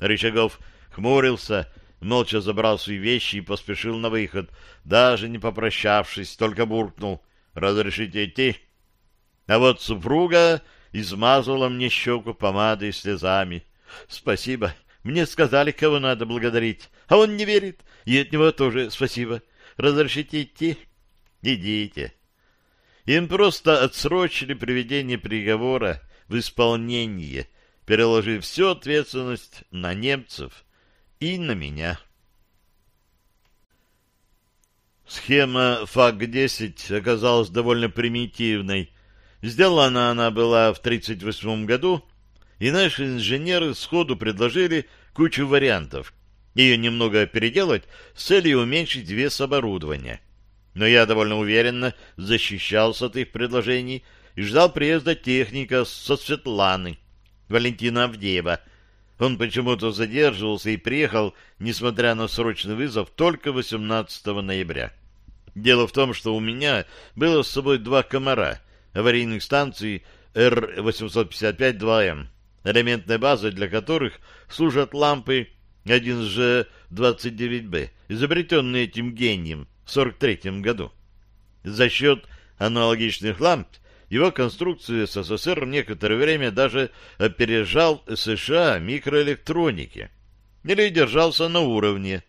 Рычагов хмурился, молча забрал свои вещи и поспешил на выход, даже не попрощавшись, только буркнул «Разрешите идти?» А вот супруга измазала мне щеку помадой и слезами. «Спасибо. Мне сказали, кого надо благодарить. А он не верит, и от него тоже спасибо. Разрешите идти?» Идите. Им просто отсрочили приведение приговора в исполнение, переложив всю ответственность на немцев и на меня. Схема ФАК-10 оказалась довольно примитивной. Сделана она была в 1938 году, и наши инженеры сходу предложили кучу вариантов. Ее немного переделать с целью уменьшить вес оборудования. Но я довольно уверенно защищался от их предложений и ждал приезда техника со Светланы, Валентина Авдеева. Он почему-то задерживался и приехал, несмотря на срочный вызов, только 18 ноября. Дело в том, что у меня было с собой два комара аварийных станций Р-855-2М, элементной базой для которых служат лампы 1G29B, изобретенные этим гением в 1943 году. За счет аналогичных ламп его конструкцию СССР некоторое время даже опережал США микроэлектроники или держался на уровне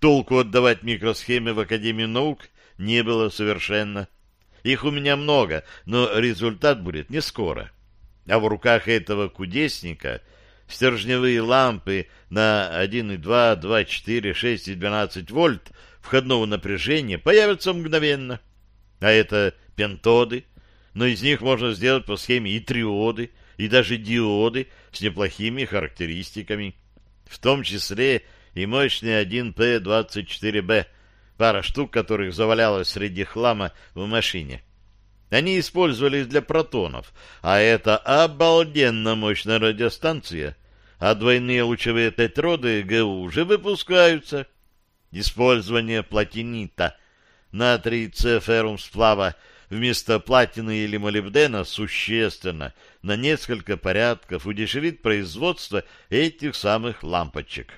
Толку отдавать микросхемы в Академию наук не было совершенно. Их у меня много, но результат будет не скоро. А в руках этого кудесника стержневые лампы на 1,2, 2, 4, 6 и 12 вольт входного напряжения появятся мгновенно. А это пентоды, но из них можно сделать по схеме и триоды, и даже диоды с неплохими характеристиками, в том числе и мощный 1П-24Б, пара штук которых завалялась среди хлама в машине. Они использовались для протонов, а это обалденно мощная радиостанция, а двойные лучевые тетроды ГУ уже выпускаются. Использование платинита, натрий цеферум сплава вместо платины или молибдена существенно, на несколько порядков удешевит производство этих самых лампочек.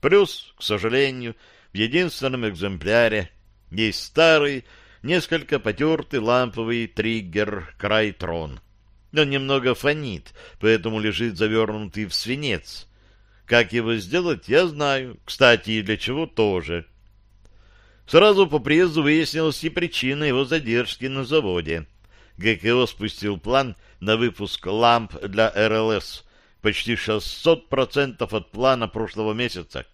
Плюс, к сожалению, в единственном экземпляре есть старый, несколько потертый ламповый триггер Крайтрон. Он немного фонит, поэтому лежит завернутый в свинец. Как его сделать, я знаю. Кстати, и для чего тоже. Сразу по приезду выяснилась и причина его задержки на заводе. ГКО спустил план на выпуск ламп для РЛС, почти 600% от плана прошлого месяца,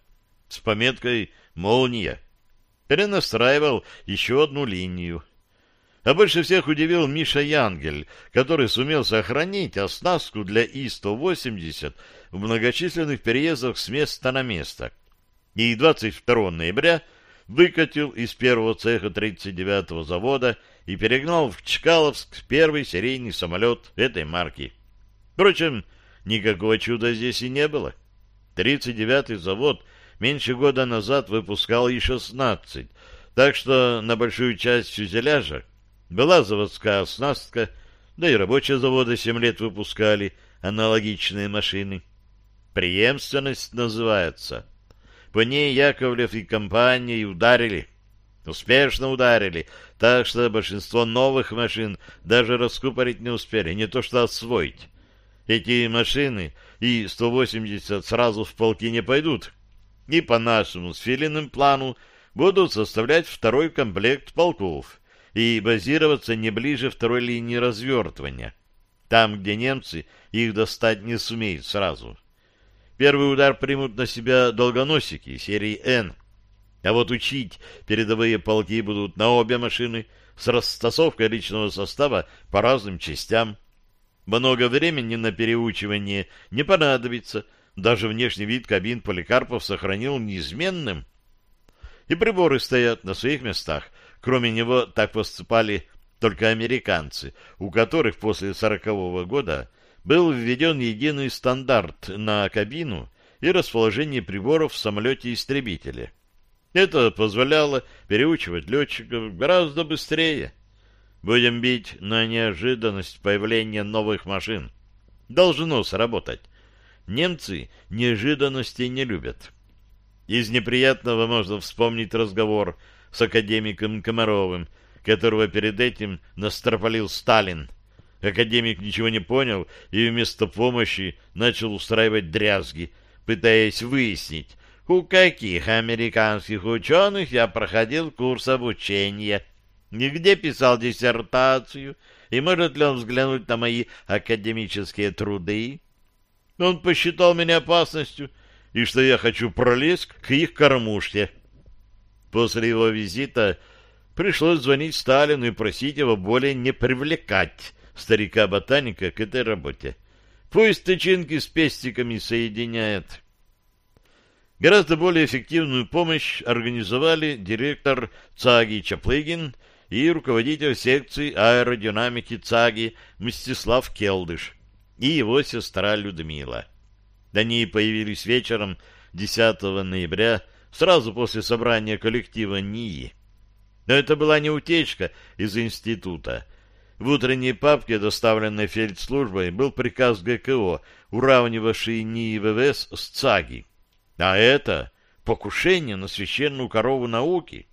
с пометкой «Молния». Перенастраивал еще одну линию. А больше всех удивил Миша Янгель, который сумел сохранить оснастку для И-180 в многочисленных переездах с места на место. И 22 ноября выкатил из первого цеха 39-го завода и перегнал в Чкаловск первый серийный самолет этой марки. Впрочем, Никакого чуда здесь и не было. 39-й завод меньше года назад выпускал и 16, так что на большую часть фюзеляжа была заводская оснастка, да и рабочие заводы 7 лет выпускали аналогичные машины. Преемственность называется. По ней Яковлев и компания ударили. Успешно ударили, так что большинство новых машин даже раскупорить не успели, не то что освоить. Эти машины и 180 сразу в полки не пойдут. И по нашему с Филиным плану будут составлять второй комплект полков и базироваться не ближе второй линии развертывания, там, где немцы их достать не сумеют сразу. Первый удар примут на себя долгоносики серии «Н», а вот учить передовые полки будут на обе машины с растасовкой личного состава по разным частям. Много времени на переучивание не понадобится, даже внешний вид кабин Поликарпов сохранил неизменным. И приборы стоят на своих местах. Кроме него так поступали только американцы, у которых после сорокового года был введен единый стандарт на кабину и расположение приборов в самолете-истребителе. Это позволяло переучивать летчиков гораздо быстрее. Будем бить на неожиданность появления новых машин. Должно сработать. Немцы неожиданностей не любят. Из неприятного можно вспомнить разговор с академиком Комаровым, которого перед этим настропалил Сталин. Академик ничего не понял и вместо помощи начал устраивать дрязги, пытаясь выяснить, у каких американских ученых я проходил курс обучения – нигде писал диссертацию, и может ли он взглянуть на мои академические труды? Он посчитал меня опасностью, и что я хочу пролезть к их кормушке. После его визита пришлось звонить Сталину и просить его более не привлекать старика-ботаника к этой работе. Пусть тычинки с пестиками соединяет. Гораздо более эффективную помощь организовали директор ЦАГИ Чаплыгин и руководитель секции аэродинамики ЦАГИ Мстислав Келдыш и его сестра Людмила. Они появились вечером 10 ноября, сразу после собрания коллектива НИИ. Но это была не утечка из института. В утренней папке, доставленной фельдслужбой, был приказ ГКО, уравнивавший НИИ ВВС с ЦАГИ. А это покушение на священную корову науки.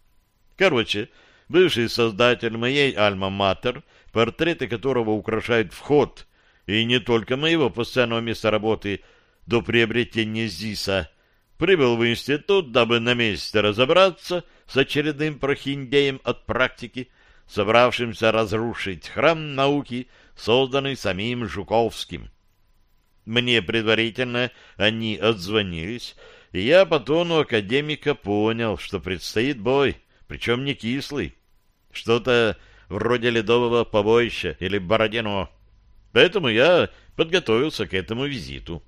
Короче, бывший создатель моей альма-матер, портреты которого украшают вход, и не только моего постоянного места работы до приобретения ЗИСа, прибыл в институт, дабы на месте разобраться с очередным прохиндеем от практики, собравшимся разрушить храм науки, созданный самим Жуковским. Мне предварительно они отзвонились, и я по тону академика понял, что предстоит бой, причем не кислый. Что-то вроде ледового побоища или Бородино. Поэтому я подготовился к этому визиту.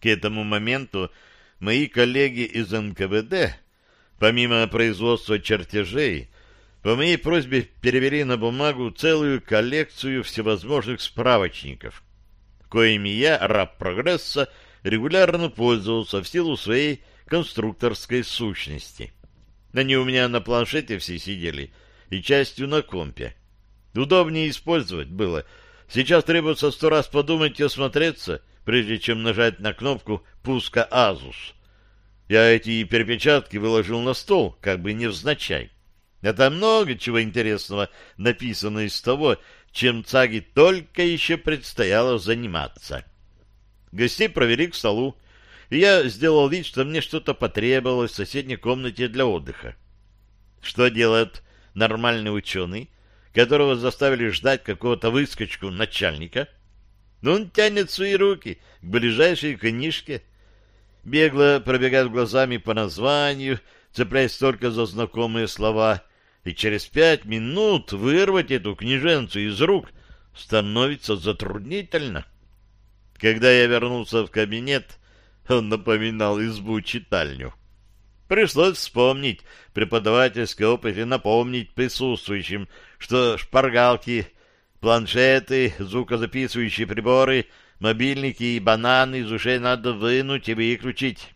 К этому моменту мои коллеги из НКВД, помимо производства чертежей, по моей просьбе перевели на бумагу целую коллекцию всевозможных справочников, коими я, раб прогресса, регулярно пользовался в силу своей конструкторской сущности. Они у меня на планшете все сидели и частью на компе. Удобнее использовать было. Сейчас требуется сто раз подумать и осмотреться, прежде чем нажать на кнопку пуска Азус. Я эти перепечатки выложил на стол, как бы невзначай. Это много чего интересного написано из того, чем Цаги только еще предстояло заниматься. Гостей провели к столу, и я сделал вид, что мне что-то потребовалось в соседней комнате для отдыха. Что делает нормальный ученый, которого заставили ждать какого-то выскочку начальника? Ну, он тянет свои руки к ближайшей книжке, бегло пробегает глазами по названию, цепляясь только за знакомые слова — и через пять минут вырвать эту книженцу из рук становится затруднительно. Когда я вернулся в кабинет, он напоминал избу-читальню. Пришлось вспомнить преподавательский опыт и напомнить присутствующим, что шпаргалки, планшеты, звукозаписывающие приборы, мобильники и бананы из ушей надо вынуть и выключить.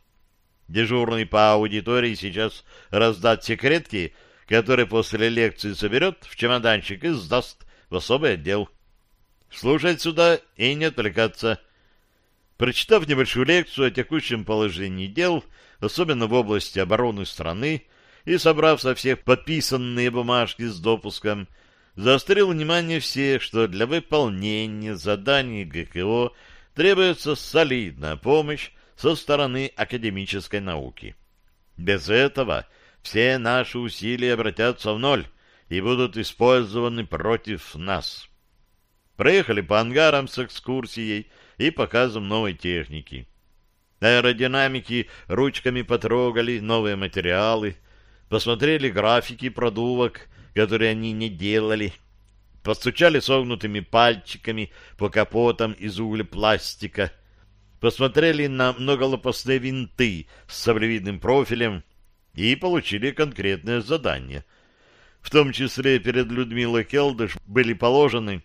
Дежурный по аудитории сейчас раздат секретки — который после лекции соберет в чемоданчик и сдаст в особый отдел. Слушать сюда и не отвлекаться. Прочитав небольшую лекцию о текущем положении дел, особенно в области обороны страны, и собрав со всех подписанные бумажки с допуском, заострил внимание всех, что для выполнения заданий ГКО требуется солидная помощь со стороны академической науки. Без этого все наши усилия обратятся в ноль и будут использованы против нас. Проехали по ангарам с экскурсией и показом новой техники. Аэродинамики ручками потрогали новые материалы, посмотрели графики продувок, которые они не делали, постучали согнутыми пальчиками по капотам из углепластика, посмотрели на многолопастные винты с саблевидным профилем и получили конкретное задание. В том числе перед Людмилой Келдыш были положены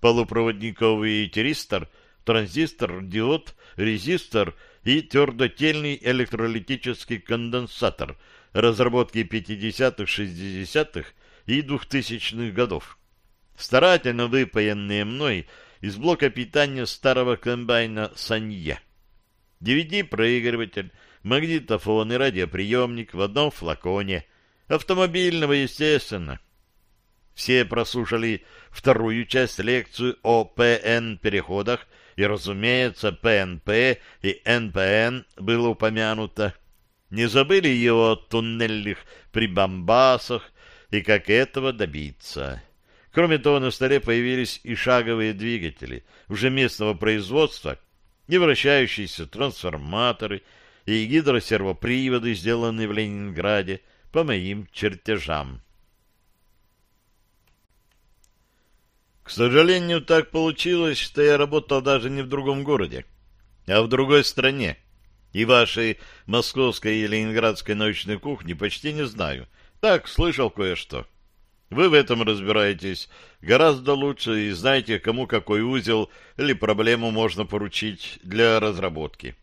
полупроводниковый тиристор, транзистор, диод, резистор и твердотельный электролитический конденсатор разработки 50-х, 60-х и 2000-х годов. Старательно выпаянные мной из блока питания старого комбайна «Санье». DVD-проигрыватель, магнитофон и радиоприемник в одном флаконе. Автомобильного, естественно. Все прослушали вторую часть лекцию о ПН-переходах, и, разумеется, ПНП и НПН было упомянуто. Не забыли его о туннельных прибамбасах, и как этого добиться. Кроме того, на столе появились и шаговые двигатели уже местного производства, и вращающиеся трансформаторы, и гидросервоприводы, сделанные в Ленинграде по моим чертежам. К сожалению, так получилось, что я работал даже не в другом городе, а в другой стране. И вашей московской и ленинградской научной кухни почти не знаю. Так, слышал кое-что. Вы в этом разбираетесь гораздо лучше и знаете, кому какой узел или проблему можно поручить для разработки.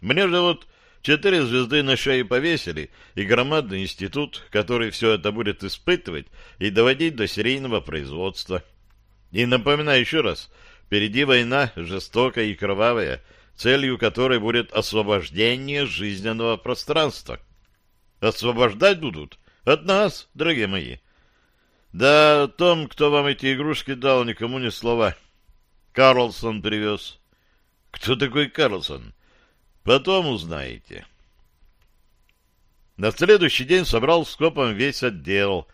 Мне же вот четыре звезды на шее повесили и громадный институт, который все это будет испытывать и доводить до серийного производства. И напоминаю еще раз, впереди война жестокая и кровавая, целью которой будет освобождение жизненного пространства. Освобождать будут от нас, дорогие мои. Да о том, кто вам эти игрушки дал, никому ни слова. Карлсон привез. Кто такой Карлсон? Потом узнаете. На следующий день собрал скопом весь отдел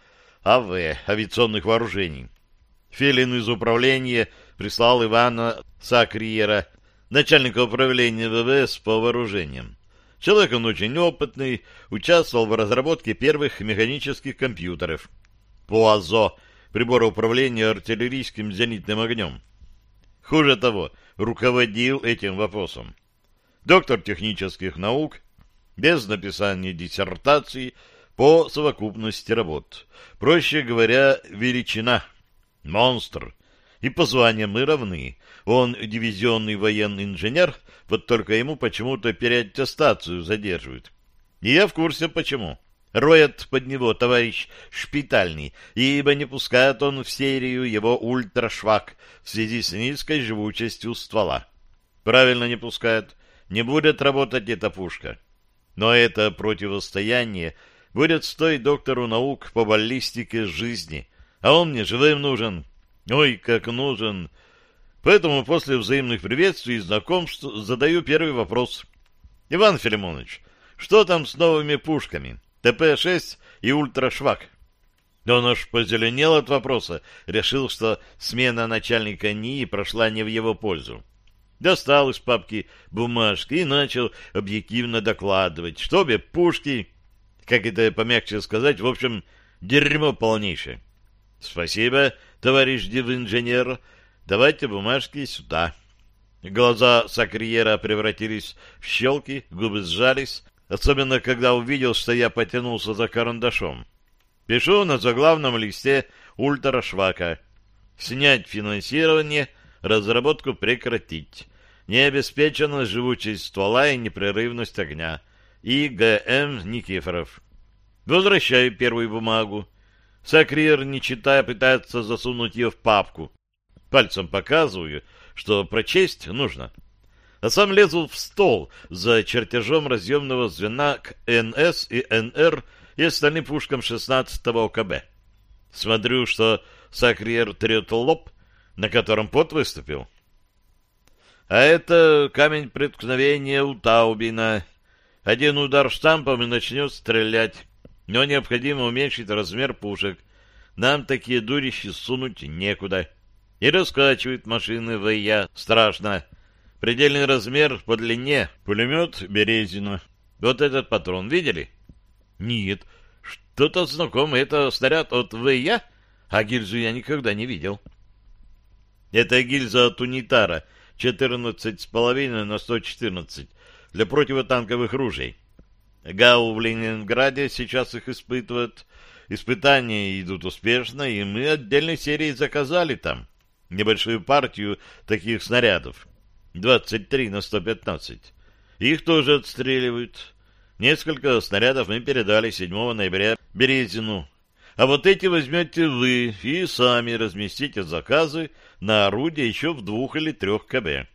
АВ, авиационных вооружений. Филин из управления прислал Ивана Сакриера, начальника управления ВВС по вооружениям. Человек он очень опытный, участвовал в разработке первых механических компьютеров. По АЗО, прибора управления артиллерийским зенитным огнем. Хуже того, руководил этим вопросом. Доктор технических наук, без написания диссертации по совокупности работ. Проще говоря, величина – Монстр. И по званиям мы равны. Он дивизионный военный инженер, вот только ему почему-то переаттестацию задерживают. И я в курсе почему. Роет под него товарищ шпитальный, ибо не пускает он в серию его ультрашвак в связи с низкой живучестью ствола. Правильно не пускает. Не будет работать эта пушка. Но это противостояние будет стоить доктору наук по баллистике жизни, а он мне живым нужен. Ой, как нужен. Поэтому после взаимных приветствий и знакомств задаю первый вопрос. Иван Филимонович, что там с новыми пушками? ТП-6 и ультрашвак? Он аж позеленел от вопроса, решил, что смена начальника НИИ прошла не в его пользу. Достал из папки бумажки и начал объективно докладывать, что обе пушки, как это помягче сказать, в общем, дерьмо полнейшее. Спасибо, товарищ див-инженер. Давайте бумажки сюда. Глаза Сакриера превратились в щелки, губы сжались, особенно когда увидел, что я потянулся за карандашом. Пишу на заглавном листе ультрашвака. Снять финансирование, разработку прекратить. Не обеспечена живучесть ствола и непрерывность огня. И Г.М. Никифоров. Возвращаю первую бумагу. Сакриер, не читая, пытается засунуть ее в папку. Пальцем показываю, что прочесть нужно. А сам лезу в стол за чертежом разъемного звена к НС и НР и остальным пушкам 16-го ОКБ. Смотрю, что Сакриер трет лоб, на котором пот выступил. А это камень преткновения у Таубина. Один удар штампом и начнет стрелять но необходимо уменьшить размер пушек. Нам такие дурищи сунуть некуда. И раскачивает машины ВЯ страшно. Предельный размер по длине пулемет Березина. Вот этот патрон видели? Нет. Что-то знакомое. Это снаряд от ВЯ? А гильзу я никогда не видел. Это гильза от унитара 14,5 на 114 для противотанковых ружей. ГАУ в Ленинграде сейчас их испытывают. Испытания идут успешно, и мы отдельной серией заказали там небольшую партию таких снарядов. 23 на 115. Их тоже отстреливают. Несколько снарядов мы передали 7 ноября Березину. А вот эти возьмете вы и сами разместите заказы на орудие еще в двух или трех КБ.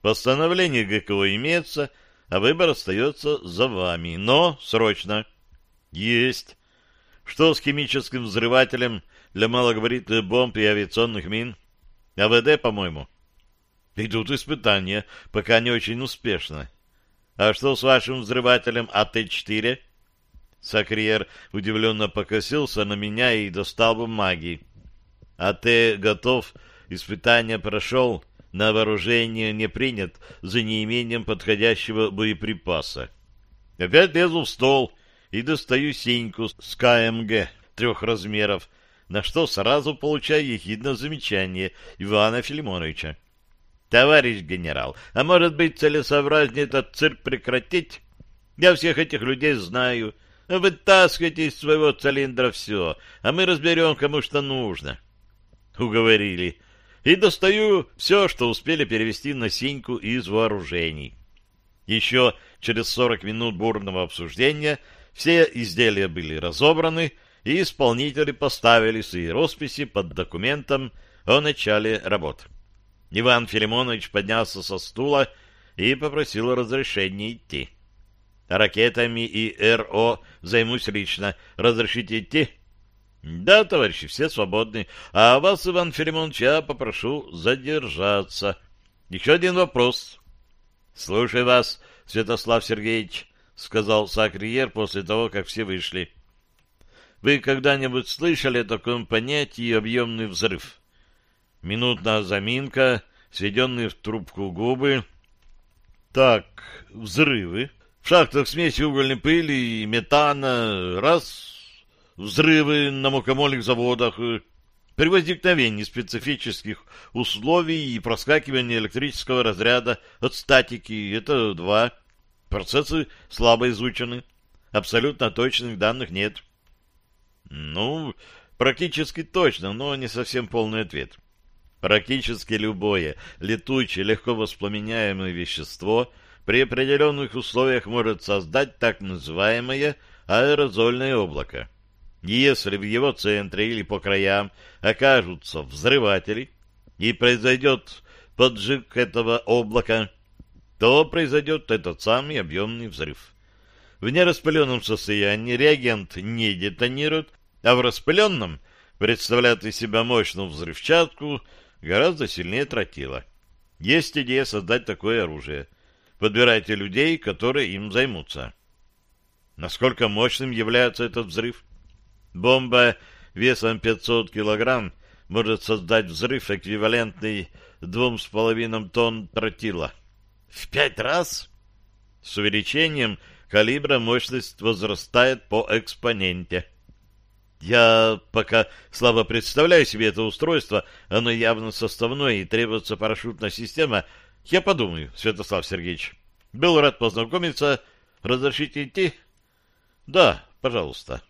Постановление ГКО имеется – а выбор остается за вами. Но срочно. Есть. Что с химическим взрывателем для малогабаритных бомб и авиационных мин? АВД, по-моему. Идут испытания, пока не очень успешно. А что с вашим взрывателем АТ-4? Сакриер удивленно покосился на меня и достал бумаги. А ты готов? Испытание прошел, на вооружение не принят за неимением подходящего боеприпаса. Опять лезу в стол и достаю синьку с КМГ трех размеров, на что сразу получаю ехидное замечание Ивана Филимоновича. «Товарищ генерал, а может быть целесообразнее этот цирк прекратить? Я всех этих людей знаю. Вытаскивайте из своего цилиндра все, а мы разберем, кому что нужно». Уговорили. И достаю все, что успели перевести на синьку из вооружений. Еще через сорок минут бурного обсуждения все изделия были разобраны, и исполнители поставили свои росписи под документом о начале работ. Иван Филимонович поднялся со стула и попросил разрешения идти. Ракетами и РО займусь лично. Разрешите идти? Да, товарищи, все свободны. А вас, Иван Филимонович, я попрошу задержаться. Еще один вопрос. Слушай вас, Святослав Сергеевич, сказал Сакриер после того, как все вышли. Вы когда-нибудь слышали о таком понятии объемный взрыв? Минутная заминка, сведенные в трубку губы. Так, взрывы. В шахтах смеси угольной пыли и метана. Раз. Взрывы на мукомольных заводах. При возникновении специфических условий и проскакивании электрического разряда от статики. Это два. Процессы слабо изучены. Абсолютно точных данных нет. Ну, практически точно, но не совсем полный ответ. Практически любое летучее, легко воспламеняемое вещество при определенных условиях может создать так называемое аэрозольное облако. Если в его центре или по краям окажутся взрыватели и произойдет поджиг этого облака, то произойдет этот самый объемный взрыв. В нераспыленном состоянии реагент не детонирует, а в распыленном представляет из себя мощную взрывчатку гораздо сильнее тротила. Есть идея создать такое оружие. Подбирайте людей, которые им займутся. Насколько мощным является этот взрыв? Бомба весом 500 килограмм может создать взрыв, эквивалентный двум с половиной тонн тротила. В пять раз? С увеличением калибра мощность возрастает по экспоненте. Я пока слабо представляю себе это устройство, оно явно составное и требуется парашютная система. Я подумаю, Святослав Сергеевич. Был рад познакомиться. Разрешите идти? Да, пожалуйста.